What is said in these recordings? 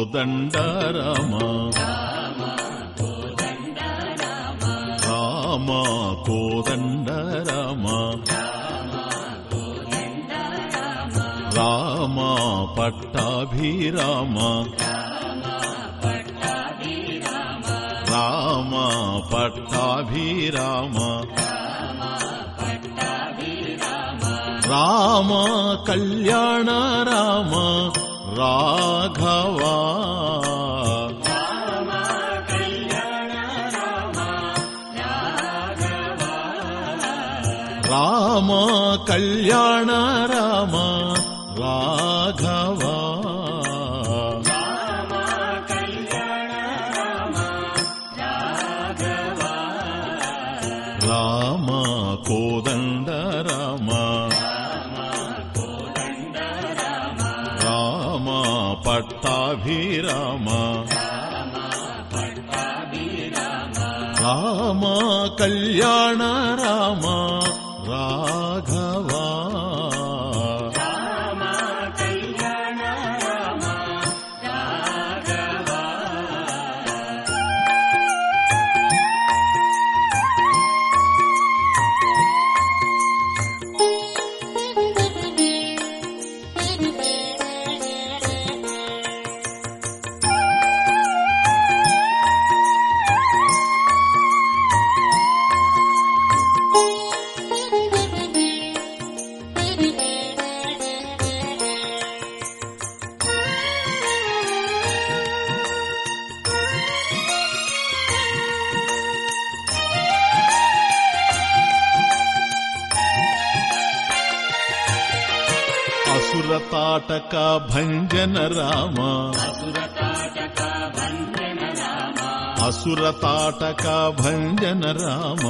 కోదండ రామ రామ కోదండ రామ రామ పట్టాభిరామ. రామ పట్టాభిరామ. రామ కళ్యాణ రామ రాఘవా రామ కళ్యాణ రామ రాఘవా పట్టాభిరామ. రామ కళ్యాణ రామ. రాఘవ అసుర తాటక భంజన రామ. అసుర తాటక భంజన రామ.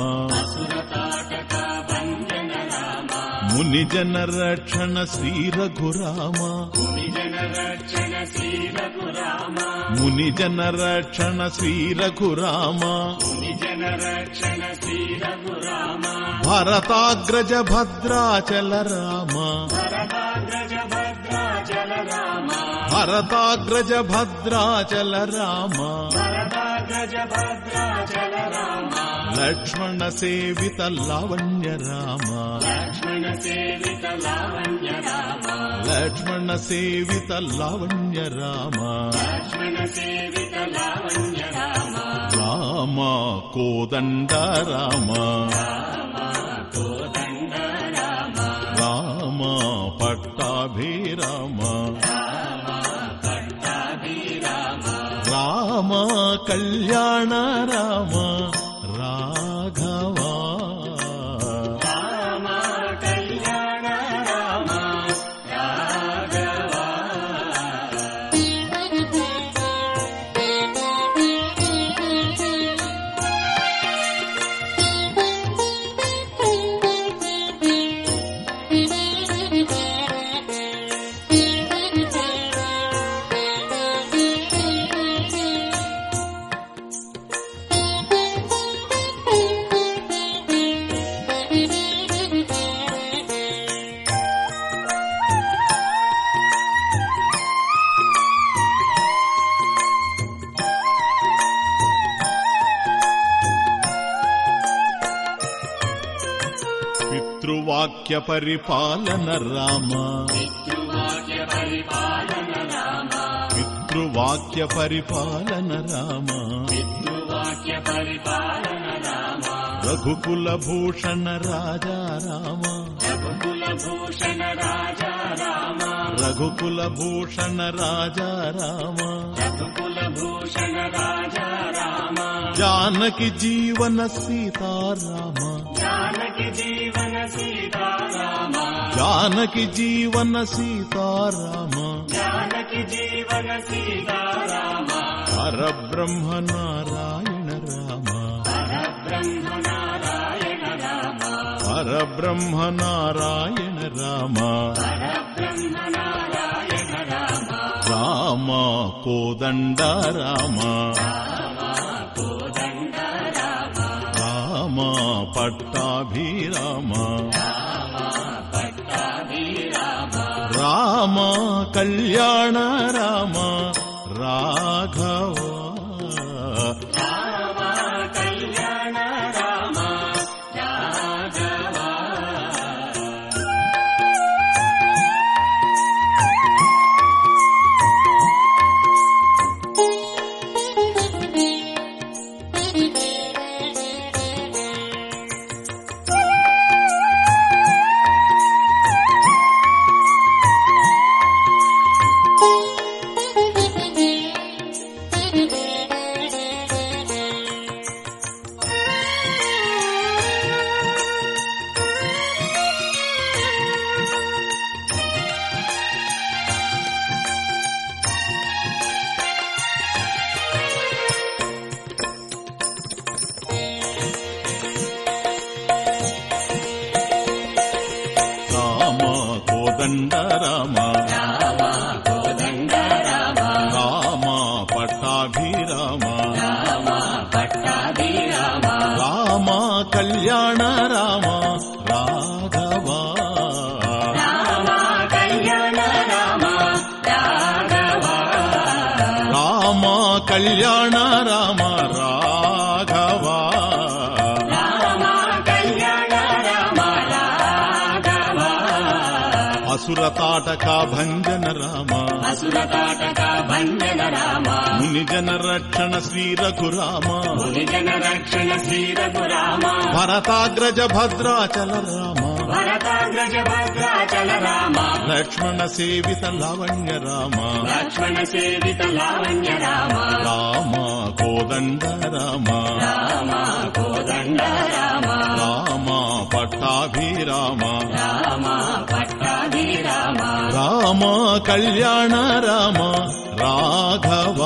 ముని జన రక్షణ శ్రీ రఘురామ. ముని జన రక్షణ శ్రీ రఘురామ. భరతాగ్రజ భద్రాచల రామ భరతాగ్రజ భద్రాచల రామ లక్ష్మణ సేవిత లావణ్య రామ లక్ష్మణ సేవిత లావణ్య రామ రామ కోదండ రామ రామ పట్టాభిరామ. రామ కళ్యాణ రామ. రాఘవా వాక్య పరిపాలన రామ. పితృవాక్య పరిపాలన రామ. రఘుకుల భూషణ రాజా రామ రఘుకుల భూషణ రాజా రామ జానకి జీవన సీతారామ. జానకి జీవన సీతారామ. పరబ్రహ్మ నారాయణ రామ. పరబ్రహ్మ నారాయణ రామ రామ. రామ కోదండ రామ. రామ పట్టాభిరామ. రామ కళ్యాణ రామ. రాఘవ రామ కళ్యాణ రామ రాఘవ. రామ కళ్యాణ రామ రాఘవ అసుర తాటక భంజన రామ. అసుర తాటక భంజన రామ ముని జన రక్షణ శ్రీ రఘురామ ముని జన రక్షణ శ్రీ రఘురామ భరతాగ్రజ భద్రాచల రామ. భరతాగ్రజ భద్రాచల రామ లక్ష్మణ సేవిత లావణ్య రామ లక్ష్మణ సేవిత లావణ్య రామ రామ కోదండ రామ రామ కోదండ రామ రామ పట్టాభిరామ. రామ పట్టాభి రామ రామ కళ్యాణ రామ రాఘవ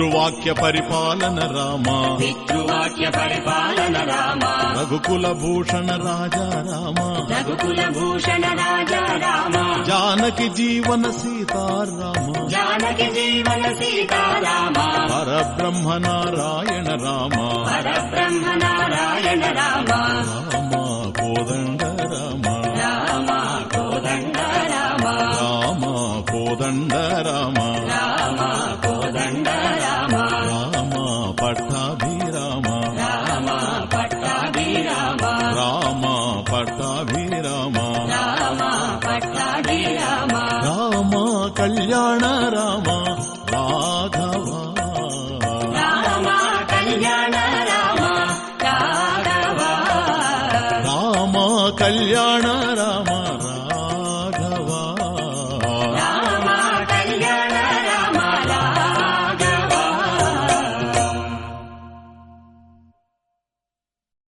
పితృవాక్య పరిపాలన రామ. పితృవాక్య పరిపాలన రామ. రఘుకుల భూషణ రాజా రామ. రఘుకుల భూషణ రాజా రామ. జానకి జీవన సీతారామ. జానకి జీవన సీతారామ. పరబ్రహ్మ నారాయణ రామ. పరబ్రహ్మ నారాయణ రామ. రామ కోదండ రామ రామ కోదండ రామ రామ కోదండ రామ కళ్యాణ రామ